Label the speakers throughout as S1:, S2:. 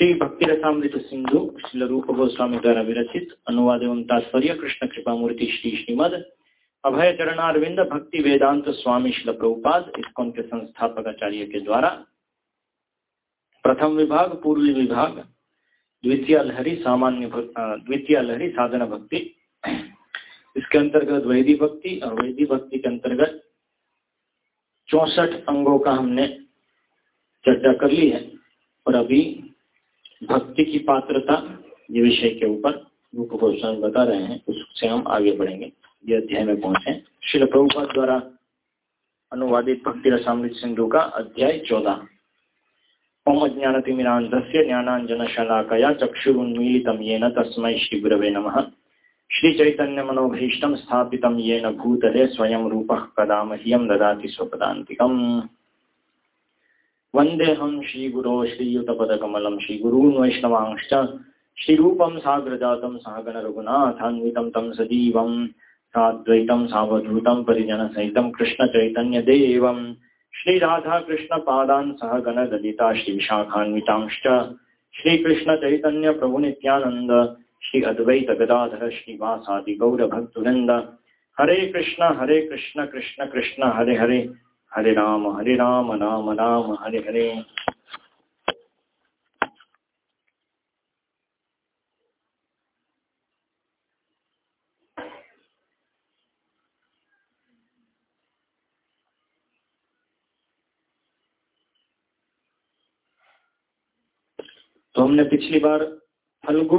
S1: श्री भक्ति रसामृत सिंधु श्री रूप गोस्वामी द्वारा विरचित अनुवाद एवं तात्पर्य कृष्ण कृपा मूर्ति श्री श्रीमद अभय चरणारविंद भक्ति वेदांत स्वामी शिल प्रभुपाद इसकोन के संस्थापक आचार्य के द्वारा प्रथम विभाग, पूर्वी विभाग, द्वितीय लहरी सामान्य द्वितीय लहरी साधना भक्ति, इसके अंतर्गत वैदी भक्ति और वैदी भक्ति के अंतर्गत चौसठ अंगों का हमने चर्चा कर ली है और अभी भक्ति की पात्रता ये विषय के ऊपर रूप गोस्वामी बता रहे हैं, उससे हम आगे बढ़ेंगे। ये अध्याय में पहुँचे। श्री प्रभुपाद द्वारा अनुवादित भक्ति रसामृत सिंधु का अध्याय चौदह। ओम ज्ञानतिमिरांधस्य ज्ञानांजन शलाकया चक्षुरुन्मीलितं येन तस्मै श्रीगुरवे नमः। श्रीचैतन्यमनोभीष्टं स्थापितं येन भूतले स्वयं रूप कदा मह्यं ददाति स्वपदान्तिकम्। वन्देऽहं श्रीगुरो श्रीयुतपदकमलं श्रीगुरून् वैष्णवांश्च श्रीरूपं साग्रजातं सहगणरघुनाथान्वितं तं सजीवं साद्वैतं सावधूतं परिजनसहितं कृष्णचैतन्यदेवं श्रीराधाकृष्णपादान् सह गणललिता श्रीविशाखान्वितांश्च श्रीकृष्णचैतन्यप्रभुनित्यानन्द श्री अद्वैत गदाधर श्रीवासादि गौरभक्तुवृन्द हरे कृष्ण हरे कृष्ण कृष्ण कृष्ण, हरे हरे। हरे राम हरे राम राम राम हरे हरे। तो हमने पिछली बार फलगु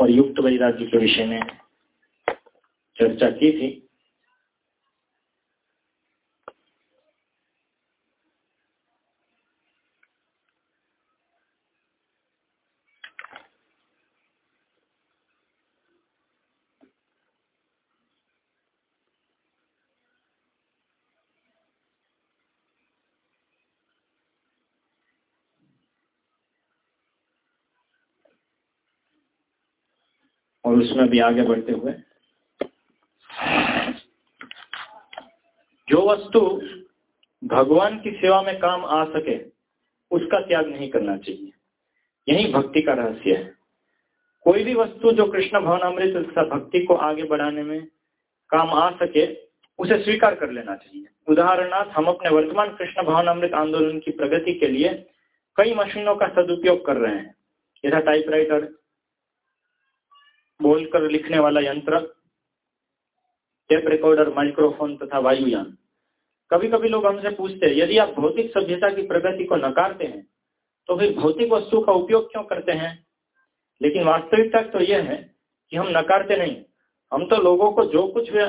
S1: और युक्त वैराग्य के विषय में चर्चा की थी। और उसमें भी आगे बढ़ते हुए। जो वस्तु भगवान की सेवा में काम आ सके, उसका त्याग नहीं करना चाहिए। यही भक्ति का रहस्य है। कोई भी वस्तु जो कृष्ण भवनामृत भक्ति को आगे बढ़ाने में काम आ सके, उसे स्वीकार कर लेना चाहिए। उदाहरणार्थ, हम अपने वर्तमान कृष्ण भवनामृत आंदोलन की प्रगति के लिए कई मशीनों का सदुपयोग कर रहे हैं। यथा टाइपराइटर बोलकर लिखने वाला यंत्र टेप रिकॉर्डर माइक्रोफोन तथा वायुयान। कभी कभी लोग हमसे पूछते हैं, यदि आप भौतिक सभ्यता की प्रगति को नकारते हैं तो फिर भौतिक वस्तु का उपयोग क्यों करते हैं? लेकिन वास्तविकता तो यह है कि हम नकारते नहीं। हम तो लोगों को जो कुछ भी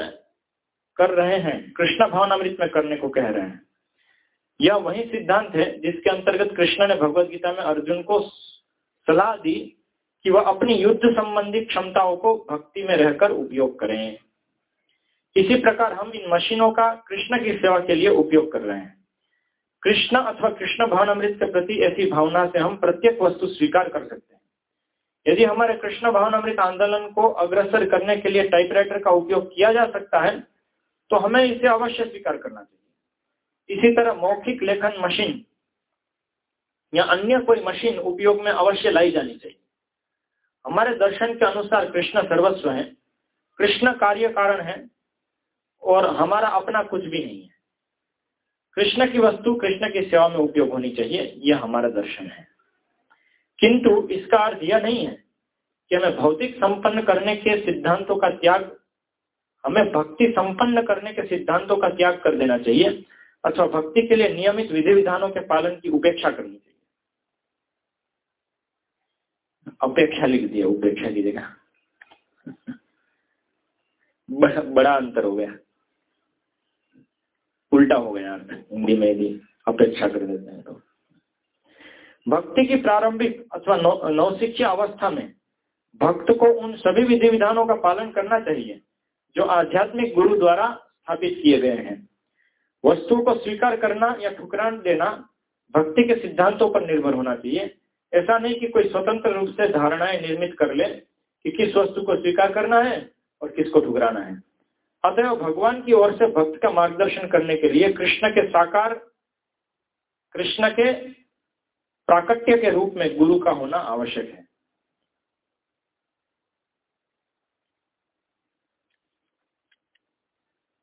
S1: कर रहे हैं, कृष्ण अमृत में करने को कह रहे हैं। यह वही सिद्धांत है जिसके अंतर्गत कृष्ण ने भगवत गीता में अर्जुन को सलाह दी कि वह अपनी युद्ध संबंधी क्षमताओं को भक्ति में रहकर उपयोग करें। इसी प्रकार हम इन मशीनों का कृष्ण की सेवा के लिए उपयोग कर रहे हैं। कृष्ण अथवा कृष्ण भवन अमृत के प्रति ऐसी भावना से हम प्रत्येक वस्तु स्वीकार कर सकते हैं। यदि हमारे कृष्ण भवन अमृत आंदोलन को अग्रसर करने के लिए टाइपराइटर का उपयोग किया जा सकता है तो हमें इसे अवश्य स्वीकार करना चाहिए। इसी तरह मौखिक लेखन मशीन या अन्य कोई मशीन उपयोग में अवश्य लाई जानी चाहिए। हमारे दर्शन के अनुसार कृष्ण सर्वस्व है, कृष्ण कार्य कारण है, और हमारा अपना कुछ भी नहीं है। कृष्ण की वस्तु, कृष्ण की सेवा में उपयोग होनी चाहिए, यह हमारा दर्शन है। किंतु इसका अर्थ यह नहीं है कि हमें भौतिक संपन्न करने के सिद्धांतों का त्याग, हमें भक्ति संपन्न करने के सिद्धांतों का त्याग कर देना चाहिए, अथवा भक्ति के लिए नियमित विधि विधानों के पालन की उपेक्षा करनी चाहिए। अपेक्षा लिख दिया, उपेक्षा की जगह। बड़ा अंतर हो गया। उल्टा हो गया हिंदी में यदि अपेक्षा कर देते हैं तो। भक्ति की प्रारंभिक अथवा नौशिक्षा अवस्था में भक्त को उन सभी विधि विधानों का पालन करना चाहिए, जो आध्यात्मिक गुरु द्वारा स्थापित किए गए हैं। वस्तु को स्वीकार करना या ठुकरान देना भक्ति के सिद्धांतों पर निर्भर होना चाहिए। ऐसा नहीं कि कोई स्वतंत्र रूप से धारणाएँ निर्मित कर ले कि किस वस्तु को स्वीकार करना है और किसको ठुकराना है। अतः भगवान की ओर से भक्त का मार्गदर्शन करने के लिए कृष्ण के साकार, कृष्ण के प्राकट्य के रूप में गुरु का होना आवश्यक है।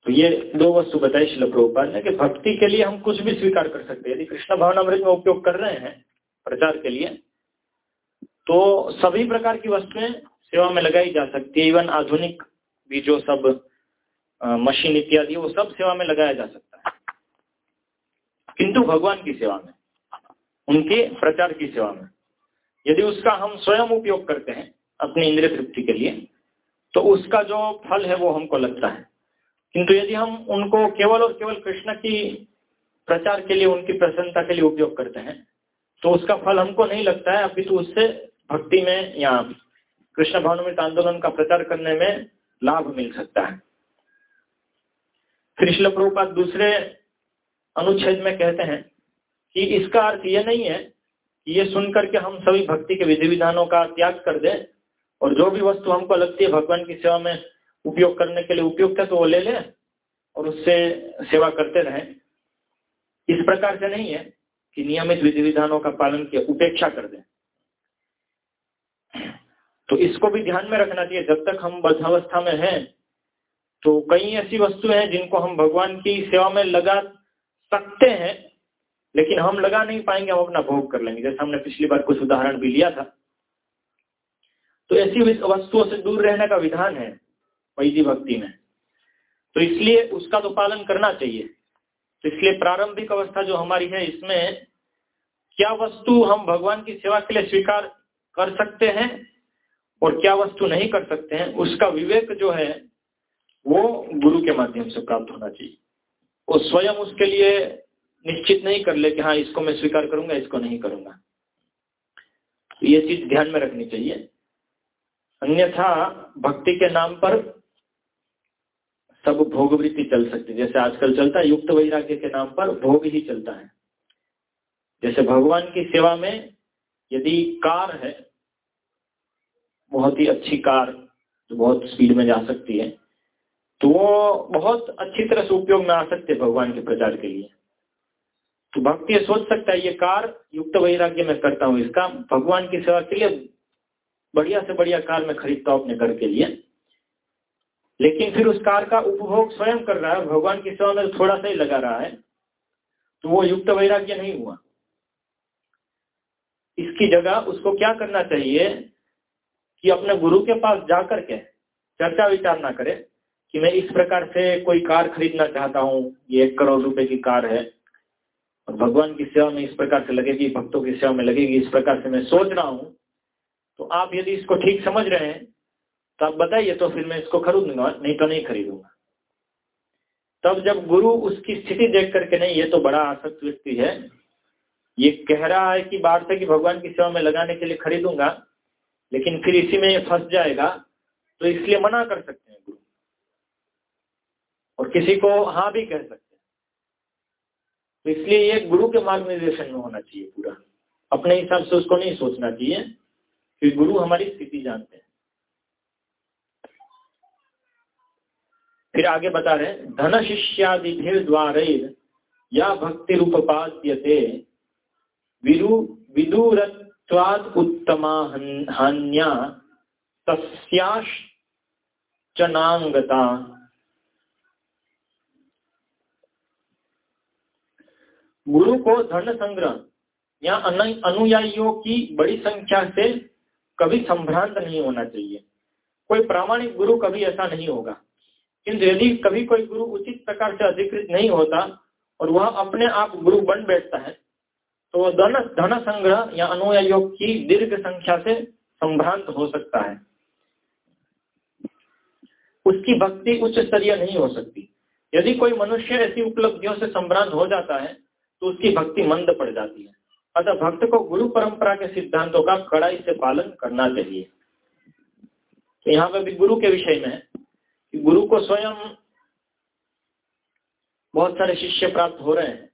S1: तो ये दो वस्तु बताई शिल प्रभुपाल ने कि भक्ति के लिए हम कुछ भी स्वीकार कर सकते हैं। यदि कृष्ण भावनामृत में उपयोग कर रहे हैं प्रचार के लिए। तो सभी प्रकार की वस्तुएँ सेवा में लगाई जा सकती है। इवन आधुनिक भी जो सब मशीन इत्यादि, वो सब सेवा में लगाया जा सकता है। किंतु भगवान की सेवा में, उनके प्रचार की सेवा में। यदि उसका हम स्वयं उपयोग करते हैं अपनी इंद्रिय तृप्ति के लिए तो उसका जो फल है वो हमको लगता है। किंतु यदि हम उनको केवल और केवल कृष्ण की प्रचार के लिए, उनकी प्रसन्नता के लिए उपयोग करते हैं तो उसका फल हमको नहीं लगता है, अपितु उससे भक्ति में या कृष्ण भावनामृत आंदोलन का प्रचार करने में लाभ मिल सकता है। शिल प्रभुपात दूसरे अनुच्छेद में कहते हैं कि इसका अर्थ ये नहीं है कि ये सुनकर के हम सभी भक्ति के विधि विधानों का त्याग कर दें और जो भी वस्तु हमको लगती है भगवान की सेवा में उपयोग करने के लिए उपयुक्त है तो वो ले लें और उससे सेवा करते रहें। इस प्रकार से नहीं है। कि नियमित विधि विधानों का पालन किया, उपेक्षा कर दें। तो इसको भी ध्यान में रखना चाहिए। जब तक हम बद्धावस्था में हैं तो कई ऐसी वस्तुएँ हैं जिनको हम भगवान की सेवा में लगा सकते हैं, लेकिन हम लगा नहीं पाएँगे, हम अपना भोग कर लेंगे। जैसे हमने पिछली बार कुछ उदाहरण भी लिया था। तो ऐसी वस्तुओं से दूर रहने का विधान है वैदी भक्ति में। तो इसलिए उसका तो पालन करना चाहिए। तो इसलिए प्रारंभिक अवस्था जो हमारी है, इसमें क्या वस्तु हम भगवान की सेवा के लिए स्वीकार कर सकते हैं और क्या वस्तु नहीं कर सकते हैं, उसका विवेक जो है, वो गुरु के माध्यम से प्राप्त होना चाहिए। वो स्वयं उसके लिए निश्चित नहीं कर ले कि हाँ इसको मैं स्वीकार करूँगा, इसको नहीं करूँगा। तो ये चीज़ ध्यान में रखनी चाहिए। अन्यथा भक्ति के नाम पर सब भोगवृत्ति चल सकती। जैसे आजकल चलता है, युक्त वैराग्य के नाम पर भोग ही चलता है। जैसे भगवान की सेवा में यदि कार है, बहुत ही अच्छी कार जो बहुत स्पीड में जा सकती है तो वो बहुत अच्छी तरह से उपयोग में आ सकते हैं भगवान के प्रचार के लिए। तो भक्ति सोच सकता है, ये कार युक्त वैराग्य में करता हूँ इसका, भगवान की सेवा के लिए बढ़िया से बढ़िया कार में खरीदता हूँ अपने घर के लिए। लेकिन फिर उस कार का उपभोग स्वयं कर रहा है, भगवान की सेवा में थोड़ा सा ही लगा रहा है तो वो युक्त वैराग्य नहीं हुआ। इसकी जगह उसको क्या करना चाहिए कि अपने गुरु के पास जाकर के चर्चा विचार ना करे कि मैं इस प्रकार से कोई कार खरीदना चाहता हूँ, ये एक करोड़ रुपए की कार है, और भगवान की सेवा में इस प्रकार से लगेगी, भक्तों की सेवा में लगेगी, इस प्रकार से मैं सोच रहा हूँ तो आप यदि इसको ठीक समझ रहे हैं तो आप बताइए तो फिर मैं इसको खरीदूँगा, नहीं तो नहीं खरीदूँगा। तब जब गुरु उसकी स्थिति देख करके नहीं, ये तो बड़ा आसक्त व्यक्ति है। ये कह रहा है कि बात है कि भगवान की सेवा में लगाने के लिए खरीदूँगा, लेकिन फिर इसी में फंस जाएगा तो इसलिए मना कर सकते हैं गुरु। और किसी को हाँ भी कह सकते हैं। तो इसलिए ये गुरु के मार्ग निर्देशन में होना चाहिए पूरा। अपने हिसाब से उसको नहीं सोचना चाहिए, कि गुरु हमारी स्थिति जानते हैं। फिर आगे बता रहे धन शिष्यादि द्वार या भक्ति रूपाद्यते विदुरत्वाद उत्तमा हान्या तस्याश्चनांगता गुरु को धन संग्रह, या अनुयायियों की बड़ी संख्या से कभी संभ्रांत नहीं होना चाहिए। कोई प्रामाणिक गुरु कभी ऐसा नहीं होगा। किंतु यदि कभी कोई गुरु उचित प्रकार से अधिकृत नहीं होता और वह अपने आप गुरु बन बैठता है तो वह धन धन संग्रह या अनुयायियों की दीर्घ संख्या से संभ्रांत हो सकता है। उसकी भक्ति उच्च स्तरीय नहीं हो सकती। यदि कोई मनुष्य ऐसी उपलब्धियों से संभ्रांत हो जाता है तो उसकी भक्ति मंद पड़ जाती है। अतः भक्त को गुरु परंपरा के सिद्धांतों का कड़ाई से पालन करना चाहिए। तो यहाँ पे भी गुरु के विषय में कि गुरु को स्वयं बहुत सारे शिष्य प्राप्त हो रहे हैं।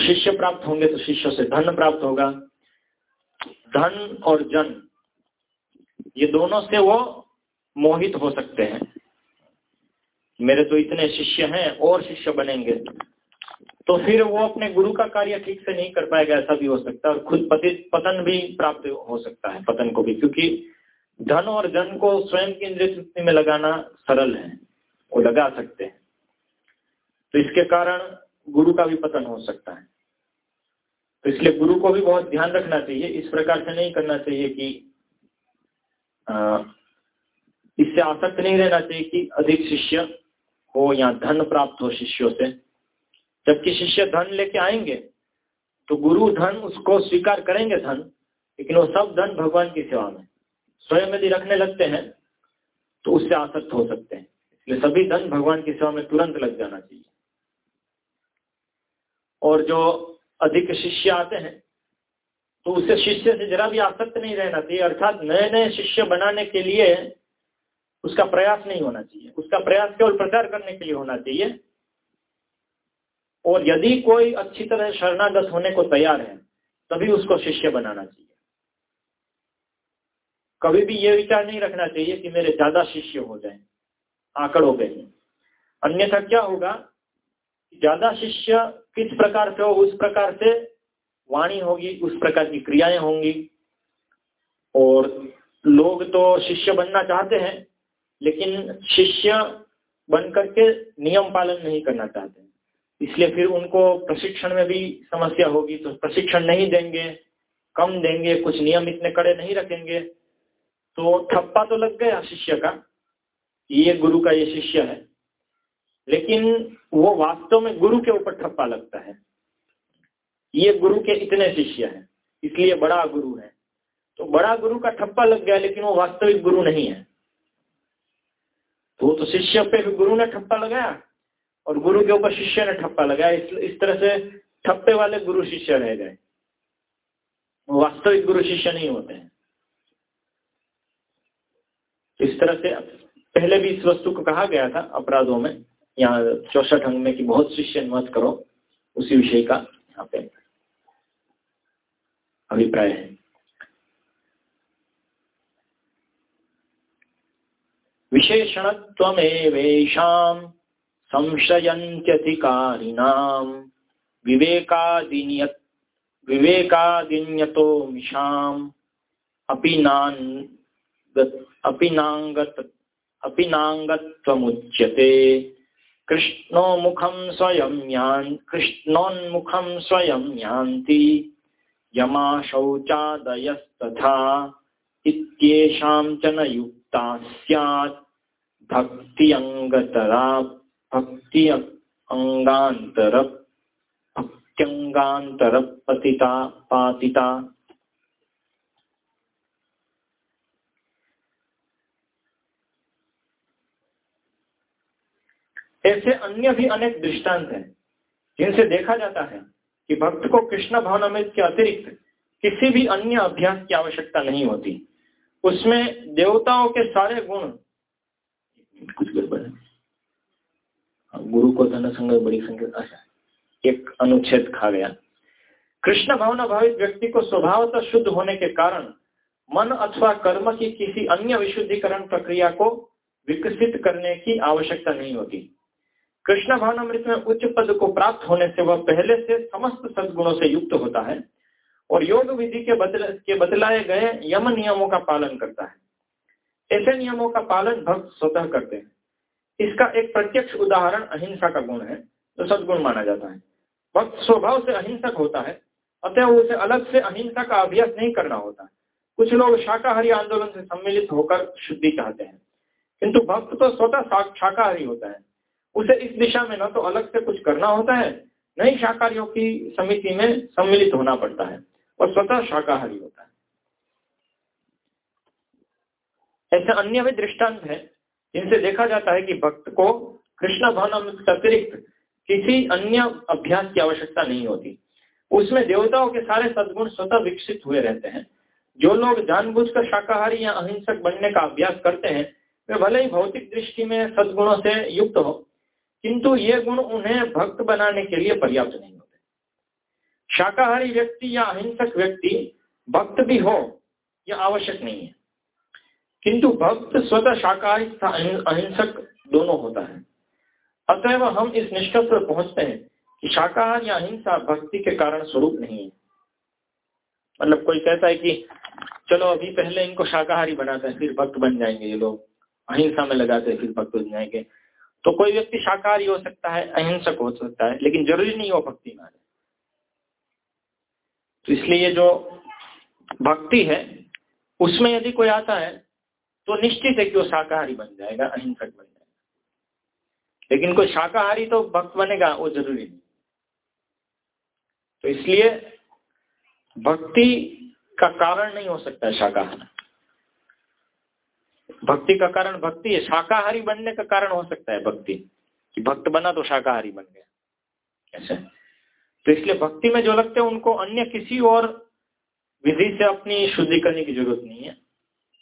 S1: शिष्य प्राप्त होंगे तो शिष्यों से धन प्राप्त होगा। धन और जन, ये दोनों से वो मोहित हो सकते हैं। मेरे तो इतने शिष्य हैं, और शिष्य बनेंगे। तो फिर वो अपने गुरु का कार्य ठीक से नहीं कर पाएगा, ऐसा भी हो सकता है, और खुद पति, पतन भी प्राप्त हो सकता है, पतन को भी, क्योंकि धन और जन को स्वयं की इंद्रिय तृप्ति में लगाना सरल है, वो लगा सकते हैं। तो इसके कारण गुरु का भी पतन हो सकता है। तो इसलिए गुरु को भी बहुत ध्यान रखना चाहिए, इस प्रकार से नहीं करना चाहिए कि इससे आसक्त नहीं रहना चाहिए कि अधिक शिष्य हो या धन प्राप्त हो शिष्यों से। जबकि शिष्य धन लेके आएँगे तो गुरु धन उसको स्वीकार करेंगे धन, लेकिन वो सब धन भगवान की सेवा में। स्वयं यदि रखने लगते हैं तो उससे आसक्त हो सकते हैं। इसलिए सभी धन भगवान की सेवा में तुरंत लग जाना चाहिए। और जो अधिक शिष्य आते हैं तो उससे शिष्य से जरा भी आसक्त नहीं रहना चाहिए। अर्थात नए नए शिष्य बनाने के लिए उसका प्रयास नहीं होना चाहिए। उसका प्रयास केवल प्रचार करने के लिए होना चाहिए। और यदि कोई अच्छी तरह शरणागत होने को तैयार है, तभी उसको शिष्य बनाना चाहिए। कभी भी ये विचार नहीं रखना चाहिए कि मेरे ज़्यादा शिष्य हो जाए, आकड़ हो गए अन्यथा क्या होगा ज़्यादा शिष्य किस प्रकार से हो, उस प्रकार से वाणी होगी, उस प्रकार की क्रियाएँ होंगी। और लोग तो शिष्य बनना चाहते हैं, लेकिन शिष्य बन करके नियम पालन नहीं करना चाहते इसलिए फिर उनको प्रशिक्षण में भी समस्या होगी तो प्रशिक्षण नहीं देंगे, कम देंगे, कुछ नियम इतने कड़े नहीं रखेंगे। तो ठप्पा तो लग गया शिष्य का ये गुरु का ये शिष्य है लेकिन वो वास्तव में गुरु के ऊपर ठप्पा लगता है। ये गुरु के इतने शिष्य हैं इसलिए बड़ा गुरु है। तो बड़ा गुरु का ठप्पा लग गया लेकिन वो वास्तविक गुरु नहीं है। तो तो शिष्य पे भी गुरु ने ठप्पा लगाया और गुरु के ऊपर शिष्य ने ठप्पा लगाया। इस, इस तरह से ठप्पे वाले गुरु शिष्य रह गए। वास्तविक गुरु शिष्य नहीं होते हैं इस तरह से पहले भी इस वस्तु को कहा गया था, अपराधों में। यहाँ चौसठ अंग में कि बहुत शिष्य मत करो, उसी विषय का यहाँ पे अभिप्राय है। विशेषणत्वमेवेषाम् संशयन्त्यधिकारिणाम् विवेकादिन्यत् विवेकादिन्यतो मिषाम् अपि नाङ्गत् अपि कृष्णोमुखं स्वयं यान्, कृष्णोन्मुखं स्वयं यान्ति। यमा शौचादयस्तथा इत्येषां च न युक्ता स्यात्। भक्ति अंगतरा भक्ति अंगांतर भक्त्यंगांतर पतिता पातिता ऐसे अन्य भी अनेक दृष्टांत हैं जिनसे देखा जाता है कि भक्त को कृष्ण भावनामृत के अतिरिक्त किसी भी अन्य अभ्यास की आवश्यकता नहीं होती। उसमें देवताओं के सारे गुण कुछ गड़बड़ है। हाँ, गुरु को धन संग बड़ी संख्या अच्छा। एक अनुच्छेद खा गया। कृष्ण भावना भावित व्यक्ति को स्वभावतः शुद्ध होने के कारण मन अथवा कर्म की किसी अन्य विशुद्धिकरण प्रक्रिया को विकसित करने की आवश्यकता नहीं होती। कृष्ण भावनामृत में उच्च पद को प्राप्त होने से वह पहले से समस्त सदगुणों से युक्त होता है और योग विधि के बदल, के बदलाए गए यम नियमों का पालन करता है। ऐसे नियमों का पालन भक्त स्वतः करते हैं। इसका एक प्रत्यक्ष उदाहरण अहिंसा का गुण है, जो सदगुण माना जाता है। भक्त स्वभाव से अहिंसक होता है, अतः उसे अलग से अहिंसा का अभ्यास नहीं करना होता। कुछ लोग शाकाहारी आंदोलन से सम्मिलित होकर शुद्धि चाहते हैं, किंतु भक्त तो स्वतः शाकाहारी होता है। उसे इस दिशा में न तो अलग से कुछ करना होता है न ही शाकाहारियों की समिति में सम्मिलित होना पड़ता है और स्वतः शाकाहारी होता है। ऐसे अन्य भी दृष्टांत है, जिनसे देखा जाता है कि भक्त को कृष्ण भवन अतिरिक्त किसी अन्य अभ्यास की आवश्यकता नहीं होती। उसमें देवताओं के सारे सदगुण स्वतः विकसित हुए रहते हैं। जो लोग जानबूझकर शाकाहारी या अहिंसक बनने का अभ्यास करते हैं, वे भले ही भौतिक दृष्टि में सदगुणों से युक्त हो किंतु ये गुण उन्हें भक्त बनाने के लिए पर्याप्त नहीं होते। शाकाहारी व्यक्ति या अहिंसक व्यक्ति भक्त भी हो, यह आवश्यक नहीं है। किंतु भक्त स्वतः शाकाहारी अहिंसक दोनों होता है। अतएव हम इस निष्कर्ष पर पहुँचते हैं कि शाकाहार या अहिंसा भक्ति के कारण स्वरूप नहीं है। मतलब कोई कहता है कि, चलो अभी पहले इनको शाकाहारी बनाते हैं, फिर भक्त बन जाएँगे ये लोग। अहिंसा में लगाते हैं, फिर भक्त बन जाएँगे। तो कोई व्यक्ति शाकाहारी हो सकता है, अहिंसक हो सकता है, लेकिन ज़रूरी नहीं हो भक्ति में तो इसलिए जो भक्ति है, उसमें यदि कोई आता है तो निश्चित है कि वो शाकाहारी बन जाएगा, अहिंसक बन जाएगा। लेकिन कोई शाकाहारी तो भक्त बनेगा, वो ज़रूरी नहीं। तो इसलिए भक्ति का कारण नहीं हो सकता है शाकाहार। भक्ति का कारण भक्ति है, शाकाहारी बनने का कारण हो सकता है भक्ति। कि भक्त बना तो शाकाहारी बन गया। ऐसे। तो इसलिए भक्ति में जो लगते हैं, उनको अन्य किसी और विधि से अपनी शुद्धि करने की ज़रूरत नहीं है।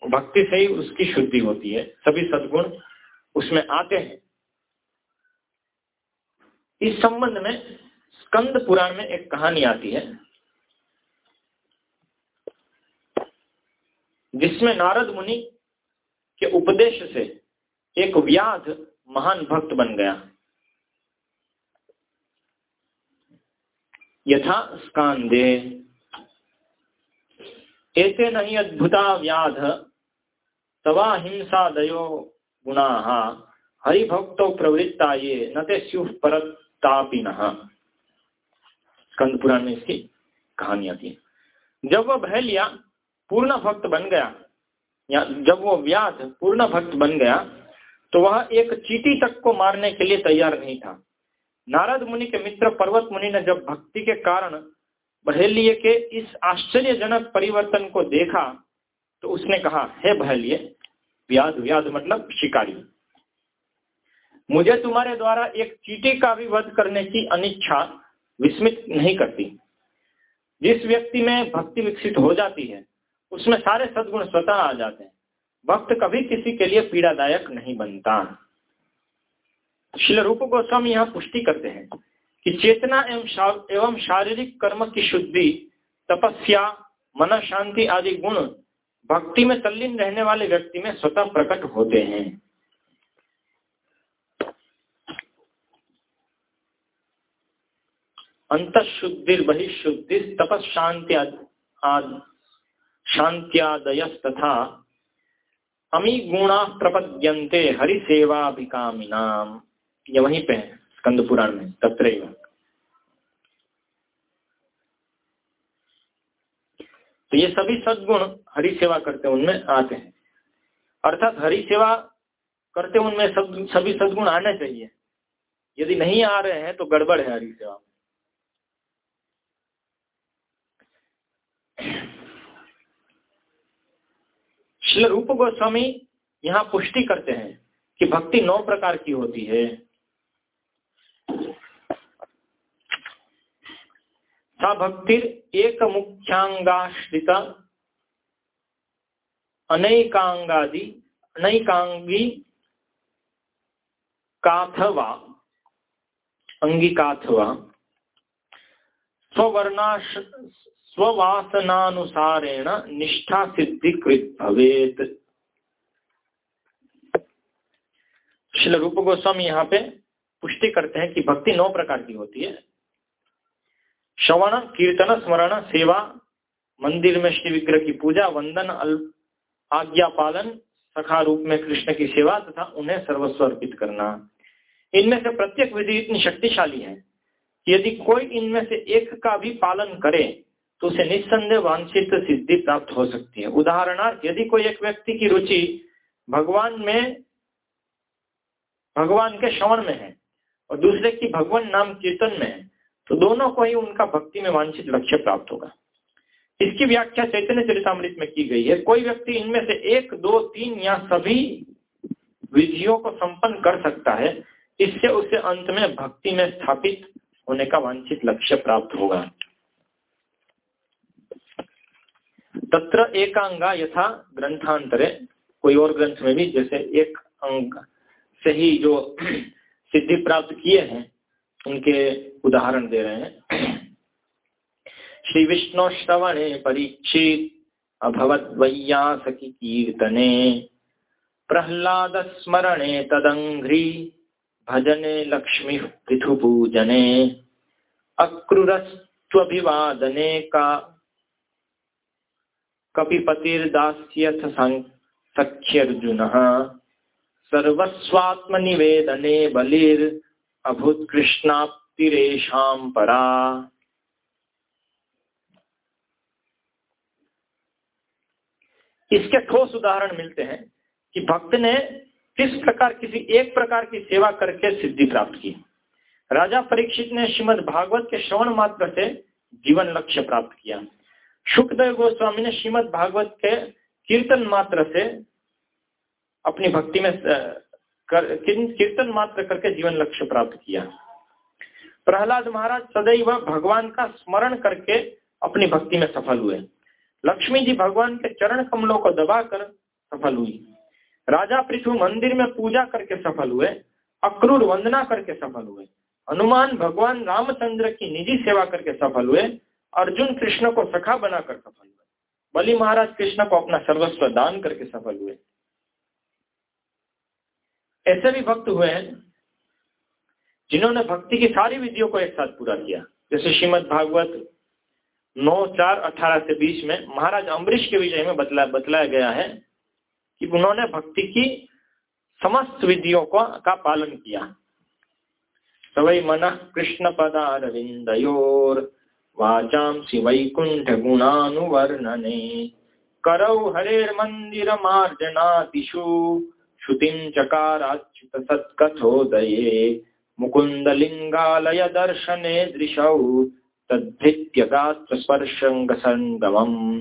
S1: भक्ति से ही उसकी शुद्धि होती है। सभी सदगुण उसमें आते हैं। इस संबंध में स्कंद पुराण में एक कहानी आती है, जिसमें नारद मुनि के उपदेश से एक व्याध महान भक्त बन गया। यथा स्कांदे ऐसे नहीं अद्भुता व्याध, तवा हिंसा दयो गुणा। हरिभक्तो प्रवृत्ता ये न ते स्यु परतापि स्कंद पुराण में इसकी कहानी आती है जब वह बहलिया पूर्ण भक्त बन गया या जब वो व्याध पूर्ण भक्त बन गया तो वह एक चीटी तक को मारने के लिए तैयार नहीं था। नारद मुनि के मित्र पर्वत मुनि ने जब भक्ति के कारण बहेलिए के इस आश्चर्यजनक परिवर्तन को देखा तो उसने कहा, हे बहेलिए व्याध व्याध मतलब शिकारी, मुझे तुम्हारे द्वारा एक चीटी का भी वध करने की अनिच्छा विस्मित नहीं करती। जिस व्यक्ति में भक्ति विकसित हो जाती है उसमें सारे सदगुण स्वतः आ जाते हैं। भक्त कभी किसी के लिए पीड़ादायक नहीं बनता। शिल रूप गोस्वामी यहाँ पुष्टि करते हैं कि चेतना एवं एवं शारीरिक कर्म की शुद्धि, तपस्या मन शांति आदि गुण भक्ति में तल्लीन रहने वाले व्यक्ति में स्वतः प्रकट होते हैं। अंत शुद्धि बहिशुद्धि तपस शांति शांत्यादयस्तथा अमी गुणा प्रपद्यन्ते हरिसेवाभिकामिनाम। ये वहीं पे है स्कंद पुराण में तत्र तो ये सभी सदगुण हरि सेवा करते उनमें आते हैं। अर्थात हरि सेवा करते उनमें सब, सभी सदगुण आने चाहिए। यदि नहीं आ रहे हैं तो गड़बड़ है हरि सेवा में। श्री रूप गोस्वामी यहाँ पुष्टि करते हैं कि भक्ति नौ प्रकार की होती है सा भक्ति एक मुख्यांगाश्रित अनेकांगादि अनेकांगी काथवा अंगिकाथवा स्ववर्णाश स्ववासनानुसारेण निष्ठा सिद्धिकृत भवेत। श्री रूप गोस्वामी यहाँ पे पुष्टि करते हैं कि भक्ति नौ प्रकार की होती है। श्रवण, कीर्तन, स्मरण, सेवा, मंदिर में श्री विग्रह की पूजा, वंदन आज्ञा पालन, सखा रूप में कृष्ण की सेवा तथा उन्हें सर्वस्व अर्पित करना। इनमें से प्रत्येक विधि इतनी शक्तिशाली है यदि कोई इनमें से एक का भी पालन करे तो उसे निस्संदेह वांछित सिद्धि प्राप्त हो सकती है। उदाहरणार्थ, यदि कोई एक व्यक्ति की रुचि भगवान में, भगवान के श्रवण में है और दूसरे की भगवान नाम कीर्तन में है तो दोनों को ही उनका भक्ति में वांछित लक्ष्य प्राप्त होगा। इसकी व्याख्या चैतन्य चरितमृत में की गई है। कोई व्यक्ति इनमें से एक, दो, तीन या सभी विधियों को संपन्न कर सकता है, इससे उसे अंत में भक्ति में स्थापित होने का वांछित लक्ष्य प्राप्त होगा। तत्र एकांगा यथा ग्रंथांतरे, कोई और ग्रंथ में भी, जैसे एक अंग से ही जो सिद्धि प्राप्त किए हैं, उनके उदाहरण दे रहे हैं। श्री विष्णु श्रवणे परीक्षित अभवत वैयासकी कीर्तने, प्रहलाद स्मरणे तदंघ्री भजने लक्ष्मी पृथु पूजने अक्रूरस्त्वभिवादने का कपिपतिर्दास्यथ सख्यर्जुनः सर्वस्वात्मनिवेदने बलिर अभूत्कृष्णाप्तिरेषां परा। इसके ठोस उदाहरण मिलते हैं कि भक्त ने किस प्रकार किसी एक प्रकार की सेवा करके सिद्धि प्राप्त की। राजा परीक्षित ने श्रीमद भागवत के श्रवण मात्र से जीवन लक्ष्य प्राप्त किया। सुखदेव गोस्वामी ने श्रीमद भागवत के कीर्तन मात्र से अपनी भक्ति में कर, कीर्तन मात्र करके जीवन लक्ष्य प्राप्त किया। प्रहलाद महाराज सदैव भगवान का स्मरण करके अपनी भक्ति में सफल हुए। लक्ष्मी जी भगवान के चरण कमलों को दबाकर सफल हुई। राजा पृथ्वी मंदिर में पूजा करके सफल हुए अक्रूर वंदना करके सफल हुए हनुमान भगवान रामचंद्र की निजी सेवा करके सफल हुए अर्जुन कृष्ण को सखा बनाकर सफल हुए। बलि महाराज कृष्ण को अपना सर्वस्व दान करके सफल हुए। ऐसे भी भक्त हुए हैं, जिन्होंने भक्ति की सारी विधियों को एक साथ पूरा किया। जैसे श्रीमद भागवत नौ, चार, अठारह से बीस में महाराज अम्बरीश के विजय में बतला, बतलाया गया है कि उन्होंने भक्ति की समस्त विधियों को, का पालन किया। सवई मन कृष्ण पदारविंदयोर वाचाम वैकुंठ गुणानुवर्णने करौ हरेर मंदिर मार्जनातिषु श्रुतिं चकाराच्युत सत्कथोदये। मुकुन्दलिङ्गालय दर्शने दृशौ तद्भित्यगात्रस्पर्शङ्गसङ्गमम्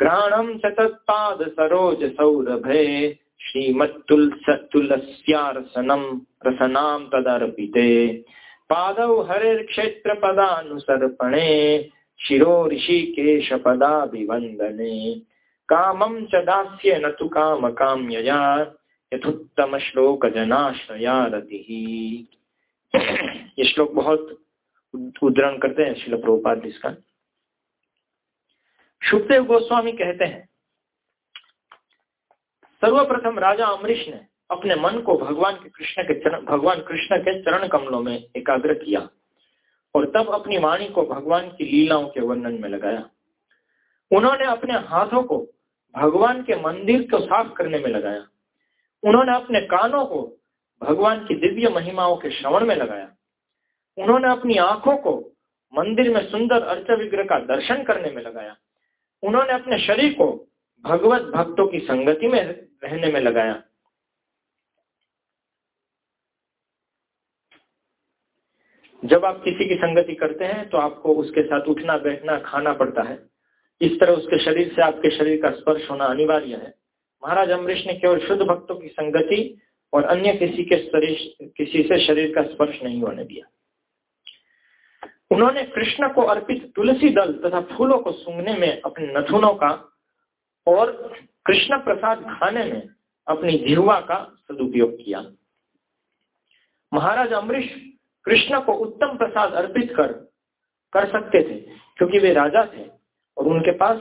S1: घ्राणं च तत्पादसरोजसौरभे श्रीमत्तुलस्यार्सनं रसनां तदर्पिते। पादौ हरिर्क्षेत्रपदानुसर्पणे शिरो ऋषिकेशपदाभिवन्दने। कामं च दास्य न तु कामकाम्यया यथोत्तमश्लोकजनाश्रया रतिः ये श्लोक बहुत उद्धरण करते हैं शिल प्रभुपाद इसका। सुखदेव गोस्वामी कहते हैं, सर्वप्रथम राजा अमरीश ने अपने मन को भगवान के कृष्ण के चरण, भगवान कृष्ण के चरण कमलों में एकाग्र किया और तब अपनी वाणी को भगवान की लीलाओं के वर्णन में लगाया। उन्होंने अपने हाथों को भगवान के मंदिर को साफ़ करने में लगाया। उन्होंने अपने कानों को भगवान की दिव्य महिमाओं के श्रवण में लगाया। उन्होंने अपनी आँखों को मंदिर में सुंदर अर्च विग्रह का दर्शन करने में लगाया। उन्होंने अपने शरीर को भगवत भक्तों की संगति में रहने में लगाया। जब आप किसी की संगति करते हैं तो आपको उसके साथ उठना, बैठना, खाना पड़ता है। इस तरह उसके शरीर से आपके शरीर का स्पर्श होना अनिवार्य है। महाराज अम्बरीश ने केवल शुद्ध भक्तों की संगति और अन्य किसी के शरीर, किसी से शरीर का स्पर्श नहीं होने दिया। उन्होंने कृष्ण को अर्पित तुलसी दल तथा फूलों को सूंघने में अपने नथुनों का और कृष्ण प्रसाद खाने में अपनी जिहवा का सदुपयोग किया। महाराज अम्बरीश कृष्ण को उत्तम प्रसाद अर्पित कर कर सकते थे, क्योंकि वे राजा थे और उनके पास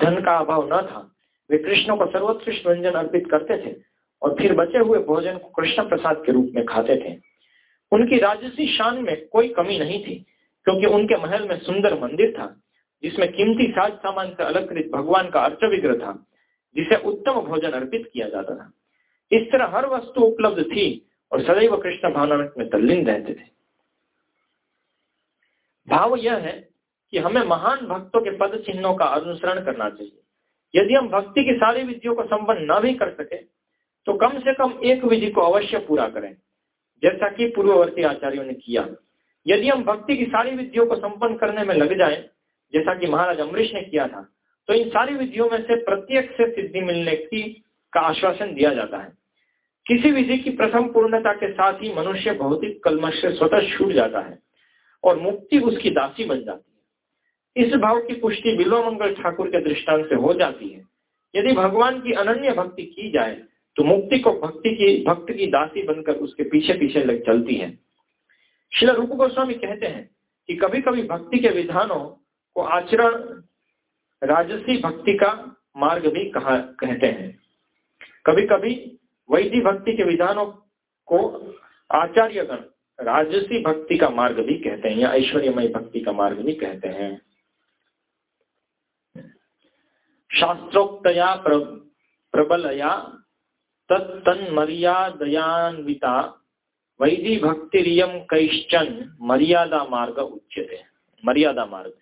S1: धन का अभाव न था। वे कृष्ण को सर्वोत्कृष्ट व्यंजन अर्पित करते थे और फिर बचे हुए भोजन को कृष्ण प्रसाद के रूप में खाते थे। उनकी राजसी शान में कोई कमी नहीं थी, क्योंकि उनके महल में सुंदर मंदिर था, जिसमें कीमती साज सामान से अलंकृत भगवान का अर्च विग्रह था, जिसे उत्तम भोजन अर्पित किया जाता था। इस तरह हर वस्तु उपलब्ध थी और सदैव कृष्ण भावना में तल्लीन रहते थे। भाव यह है कि हमें महान भक्तों के पद चिन्हों का अनुसरण करना चाहिए। यदि हम भक्ति की सारी विधियों को संपन्न न भी कर सके तो कम से कम एक विधि को अवश्य पूरा करें जैसा कि पूर्ववर्ती आचार्यों ने किया। यदि हम भक्ति की सारी विधियों को संपन्न करने में लग जाएँ, जैसा कि महाराज अमरीश ने किया था तो इन सारी विधियों में से प्रत्येक से सिद्धि मिलने की का आश्वासन दिया जाता है। किसी विधि की प्रथम पूर्णता के साथ ही मनुष्य भौतिक कलमश से स्वतः छूट जाता है और मुक्ति उसकी दासी बन जाती है। इस भाव की पुष्टि बिल्वमंगल ठाकुर के दृष्टांत से हो जाती है। यदि भगवान की अनन्य भक्ति की जाए तो मुक्ति को भक्ति की, भक्त की दासी बनकर उसके पीछे पीछे लग चलती है। श्री रूप गोस्वामी कहते हैं कि कभी कभी भक्ति के विधानों को आचरण राजसी भक्ति का मार्ग भी कहा, कहते हैं। कभी कभी वैधि भक्ति के विधानों को आचार्यगण राजसी भक्ति का मार्ग भी कहते हैं या ऐश्वर्यमय भक्ति का मार्ग भी कहते हैं। शास्त्रोक्तया प्र, प्रबलया तत्तन मर्यादयान्विता वैधि भक्तिरियम कैश्चन मर्यादा मार्ग उच्यते। मर्यादा मार्ग।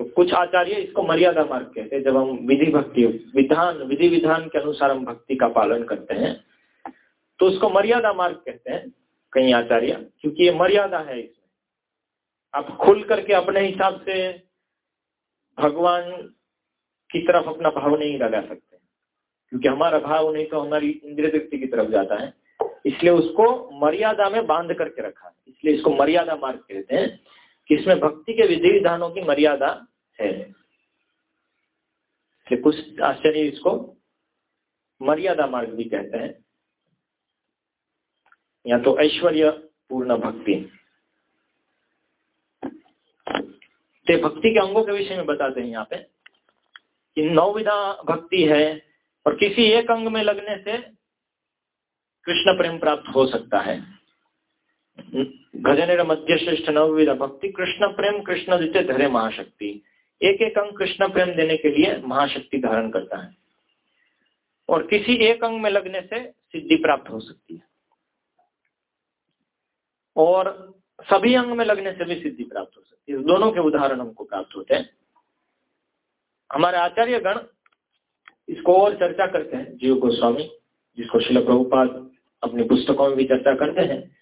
S1: तो कुछ आचार्य इसको मर्यादा मार्ग कहते हैं। जब हम विधि भक्ति, विधान, विधि विधान के अनुसार हम भक्ति का पालन करते हैं तो उसको मर्यादा मार्ग कहते हैं कई आचार्य, क्योंकि ये मर्यादा है इसमें। आप खुल करके अपने हिसाब से भगवान की तरफ़ अपना भाव नहीं लगा सकते। क्योंकि हमारा भाव नहीं तो हमारी इंद्रिय व्यक्ति की तरफ़ जाता है। इसलिए उसको मर्यादा में बाँध करके रखा इसलिए इसको मर्यादा मार्ग कहते हैं कि इसमें भक्ति के विधि विधानों की मर्यादा है। कुछ आश्चर्य इसको मर्यादा मार्ग भी कहते हैं। या तो ऐश्वर्य पूर्ण भक्ति। ते भक्ति के अंगों के विषय में बताते हैं यहाँ पे कि नौविधा भक्ति है और किसी एक अंग में लगने से कृष्ण प्रेम प्राप्त हो सकता है। गजनेर मध्य श्रेष्ठ नवविधा भक्ति, कृष्ण प्रेम, कृष्ण दिते धरे महाशक्ति। एक एक अंग कृष्ण प्रेम देने के लिए महाशक्ति धारण करता है। और किसी एक अंग में लगने से सिद्धि प्राप्त हो सकती है। और सभी अंग में लगने से भी सिद्धि प्राप्त हो सकती है। दोनों के उदाहरण हमको प्राप्त होते हैं। हमारे आचार्य गण इसको और चर्चा करते हैं। जीव गोस्वामी, जिसको शिल प्रभुपाद अपनी पुस्तकों में भी चर्चा करते हैं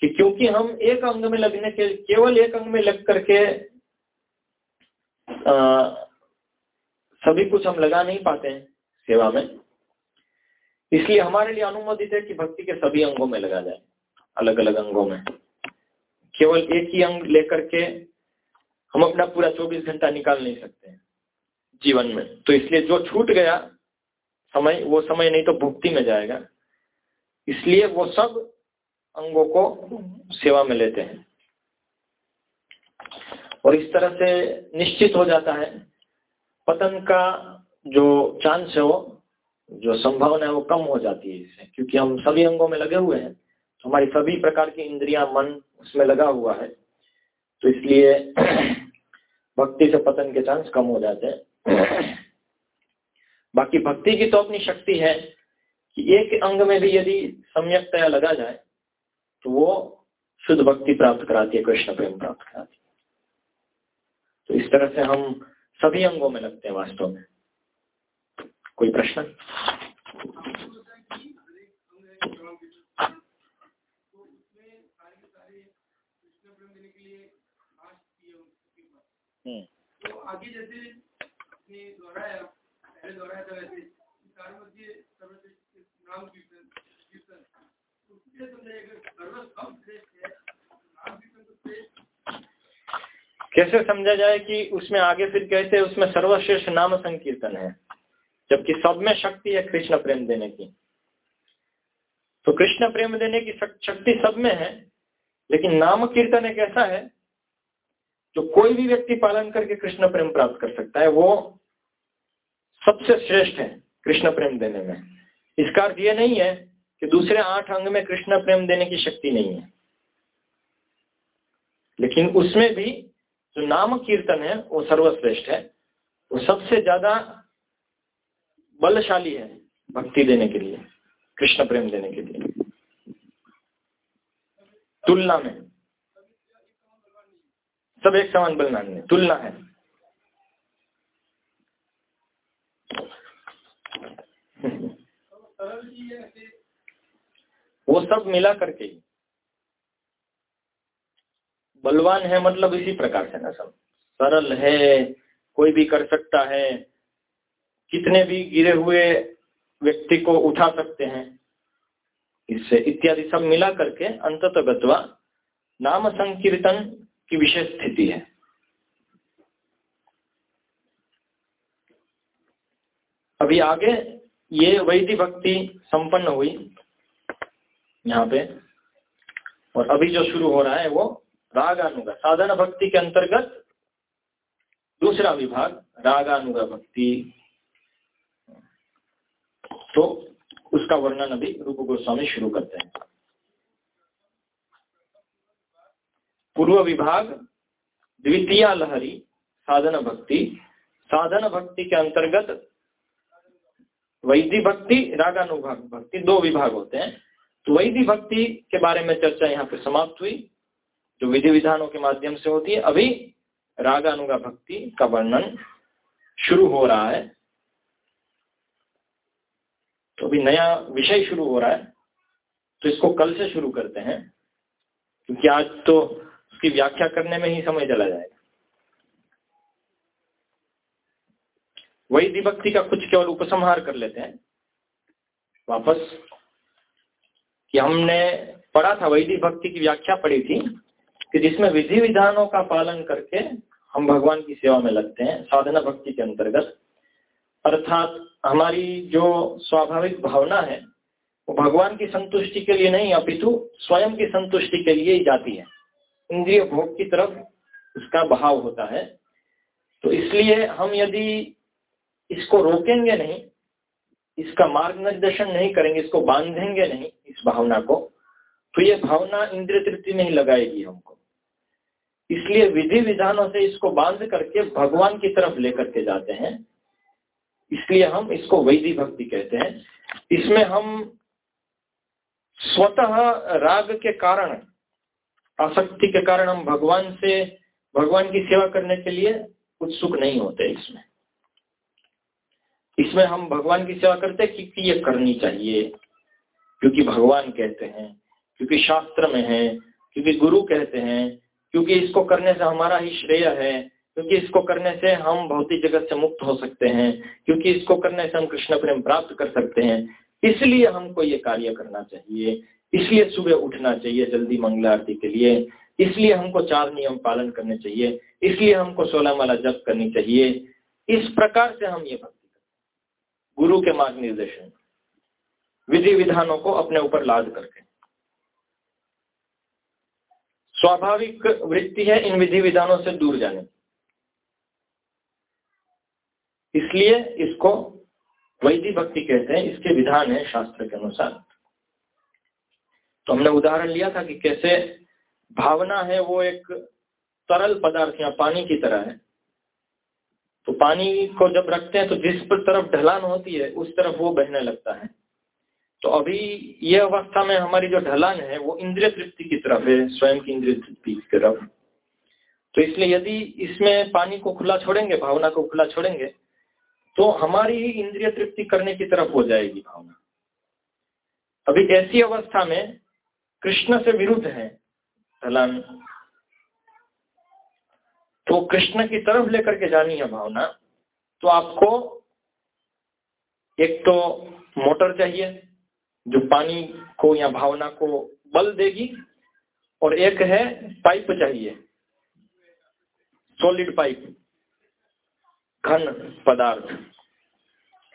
S1: कि क्योंकि हम एक अंग में लगने के, केवल एक अंग में लग करके सभी कुछ हम लगा नहीं पाते हैं सेवा में। इसलिए हमारे लिए अनुमोदित है कि भक्ति के सभी अंगों में लगा जाए अलग अलग अंगों में। केवल एक ही अंग लेकर के हम अपना पूरा 24 घंटा निकाल नहीं सकते जीवन में। तो इसलिए जो छूट गया समय, वो समय नहीं तो भुक्ति में जाएगा। इसलिए वो सब अंगों को सेवा में लेते हैं। और इस तरह से निश्चित हो जाता है। पतन का जो चांस है वो, जो संभावना है वो कम हो जाती है इससे, क्योंकि हम सभी अंगों में लगे हुए हैं। तो हमारी सभी प्रकार की इंद्रिया, मन उसमें लगा हुआ है। तो इसलिए भक्ति से पतन के चांस कम हो जाते हैं। बाकी भक्ति की तो अपनी शक्ति है कि एक अंग में भी यदि सम्यकतया लगा जाए तो वो शुद्ध भक्ति प्राप्त कराती है, कृष्ण प्रेम प्राप्त कराती है। तो इस तरह से हम सभी अंगों में लगते हैं वास्तव में। कोई प्रश्न? हम्म। तो आगे जैसे दोहराया पहले दोहराया था वैसे नाम कीर्तन कीर्तन उसके सर्वश्रेष्ठ है नाम कीर्तन तो श्रेष्ठ कैसे समझा जाए कि उसमें आगे फिर कहते उसमें सर्वश्रेष्ठ नाम संकीर्तन है, जबकि सब में शक्ति है कृष्ण प्रेम देने की। तो कृष्ण प्रेम देने की शक्ति सब में है, लेकिन नाम कीर्तन एक ऐसा है, जो कोई भी व्यक्ति पालन करके कृष्ण प्रेम प्राप्त कर सकता है, वो सबसे श्रेष्ठ है कृष्ण प्रेम देने में। इसका अर्थ ये नहीं है कि दूसरे आठ अंग में कृष्ण प्रेम देने की शक्ति नहीं है। लेकिन उसमें भी जो नाम कीर्तन है, वो सर्वश्रेष्ठ है। वो सबसे ज़्यादा बलशाली है भक्ति देने के लिए, कृष्ण प्रेम देने के लिए। तुलना में। सब एक समान बलवान में तुलना है। वो सब मिला करके ही। बलवान है मतलब इसी प्रकार से ना सब। सरल है, कोई भी कर सकता है। कितने भी गिरे हुए व्यक्ति को उठा सकते हैं। इससे इत्यादि सब मिला करके अंतत गत्वा नाम संकीर्तन की विशेष स्थिति है। अभी आगे ये वैधि भक्ति संपन्न हुई यहाँ पे। और अभी जो शुरू हो रहा है वो रागानुगा साधन भक्ति के अंतर्गत दूसरा विभाग, रागानुगा भक्ति। तो उसका वर्णन अभी रूप गोस्वामी शुरू करते हैं। पूर्व विभाग, द्वितीय लहरी साधन भक्ति साधन भक्ति के अंतर्गत वैधि भक्ति रागानुभाग भक्ति, दो विभाग होते हैं। तो वैधि भक्ति के बारे में चर्चा यहाँ पे समाप्त हुई। जो विधि विधानों के माध्यम से होती है, अभी रागानुगा भक्ति का वर्णन शुरू हो रहा है। तो अभी नया विषय शुरू हो रहा है तो इसको कल से शुरू करते हैं, क्योंकि आज तो उसकी व्याख्या करने में ही समय चला जाएगा। वही दिभक्ति का कुछ केवल उपसंहार कर लेते हैं। वापस कि हमने पढ़ा था वैदिक भक्ति की व्याख्या पढ़ी थी कि जिसमें विधि विधानों का पालन करके हम भगवान की सेवा में लगते हैं, साधना भक्ति के अंतर्गत। अर्थात हमारी जो स्वाभाविक भावना है, वो भगवान की संतुष्टि के लिए नहीं, अपितु स्वयं की संतुष्टि के लिए ही जाती है। इंद्रिय भोग की तरफ़ उसका भाव होता है। तो इसलिए हम यदि इसको रोकेंगे नहीं, इसका मार्गदर्शन नहीं करेंगे, इसको बांधेंगे नहीं, इस भावना को तो ये भावना इंद्रिय तृप्ति नहीं लगाएगी हमको। इसलिए विधि विधानों से इसको बाँध करके भगवान की तरफ़ लेकर के जाते हैं। इसलिए हम इसको वैधि भक्ति कहते हैं। इसमें हम स्वतः राग के कारण, आसक्ति के कारण हम भगवान से, भगवान की सेवा करने के लिए उत्सुक नहीं होते इसमें। इसमें हम भगवान की सेवा करते हैं क्योंकि ये करनी चाहिए, क्योंकि भगवान कहते हैं, क्योंकि शास्त्र में है, क्योंकि गुरु कहते हैं क्योंकि इसको करने से हमारा ही श्रेय है, क्योंकि इसको करने से हम भौतिक जगत से मुक्त हो सकते हैं, क्योंकि इसको करने से हम कृष्ण प्रेम प्राप्त कर सकते हैं। इसलिए हमको ये कार्य करना चाहिए। इसलिए सुबह उठना चाहिए जल्दी मंगला आरती के लिए। इसलिए हमको चार नियम पालन करने चाहिए। इसलिए हमको सोलह माला जप करनी चाहिए। इस प्रकार से हम ये भक्ति करते गुरु के मार्ग निर्देशन विधि विधानों को अपने ऊपर लाद करके। स्वाभाविक वृत्ति है इन विधि विधानों से दूर जाने। इसलिए इसको वैदिक भक्ति कहते हैं, इसके विधान है शास्त्र के अनुसार। तो हमने उदाहरण लिया था कि कैसे भावना है वो एक तरल पदार्थ या पानी की तरह है। तो पानी को जब रखते हैं तो जिस पर तरफ़ ढलान होती है, उस तरफ़ वो बहने लगता है। तो अभी ये अवस्था में हमारी जो ढलान है, वो इंद्रिय तृप्ति की तरफ़ है, स्वयं की इंद्रिय तृप्ति की तरफ़। तो इसलिए यदि इसमें पानी को खुला छोड़ेंगे, भावना को खुला छोड़ेंगे तो हमारी ही इंद्रिय तृप्ति करने की तरफ़ हो जाएगी भावना। अभी ऐसी अवस्था में कृष्ण से विरुद्ध है ढलान। तो कृष्ण की तरफ़ लेकर के जानी है भावना। तो आपको एक तो मोटर चाहिए जो पानी को या भावना को बल देगी, और एक है पाइप चाहिए सॉलिड पाइप घन पदार्थ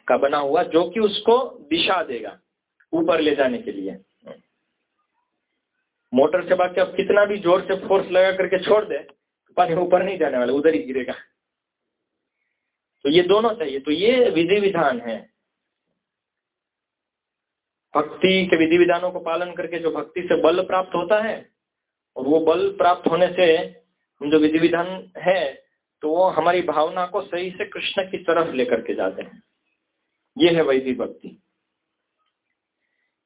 S1: का बना हुआ, जो कि उसको दिशा देगा ऊपर ले जाने के लिए। मोटर से बाकी अब कितना भी ज़ोर से फोर्स लगा करके छोड़ दे, पानी ऊपर नहीं जाने वाला, उधर ही गिरेगा। तो ये दोनों चाहिए। तो ये विधि विधान है। भक्ति के विधि विधानों को पालन करके जो भक्ति से बल प्राप्त होता है, और वो बल प्राप्त होने से हम जो विधि विधान है तो वो हमारी भावना को सही से कृष्ण की तरफ़ लेकर के जाते हैं। ये है वैदिक भक्ति।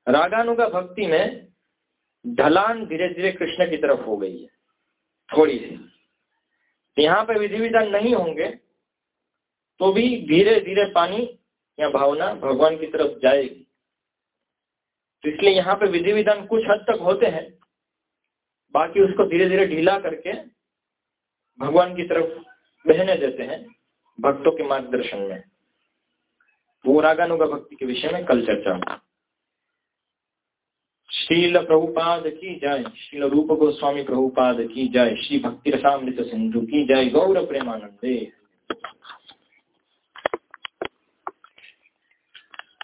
S1: रागानुगा भक्ति में ढलान धीरे धीरे कृष्ण की तरफ़ हो गई है, थोड़ी सी। यहाँ पे विधि विधान नहीं होंगे तो भी धीरे धीरे पानी या भावना भगवान की तरफ़ जाएगी। तो इसलिए यहाँ पे विधि विधान कुछ हद तक होते हैं। बाकी उसको धीरे धीरे ढीला करके भगवान की तरफ़ बहने देते हैं भक्तों के मार्गदर्शन में। वो रागानुगा भक्ति के विषय में कल चर्चा शील प्रभुपाद की जय। शील रूप गोस्वामी प्रभुपाद की जय। श्री भक्ति रसामृत सिंधु की जय। गौर प्रेमानंदे।